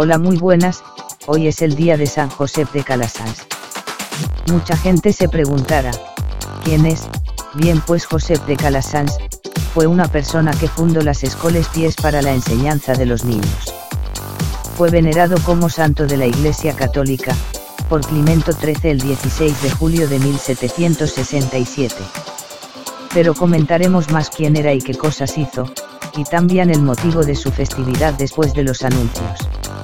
Hola muy buenas, hoy es el día de San José de Calasans. Mucha gente se preguntará, ¿quién es? Bien pues José de Calasans, fue una persona que fundó las escoles pies para la enseñanza de los niños. Fue venerado como santo de la Iglesia Católica, por Climento XIII el 16 de julio de 1767. Pero comentaremos más quién era y qué cosas hizo, y también el motivo de su festividad después de los anuncios.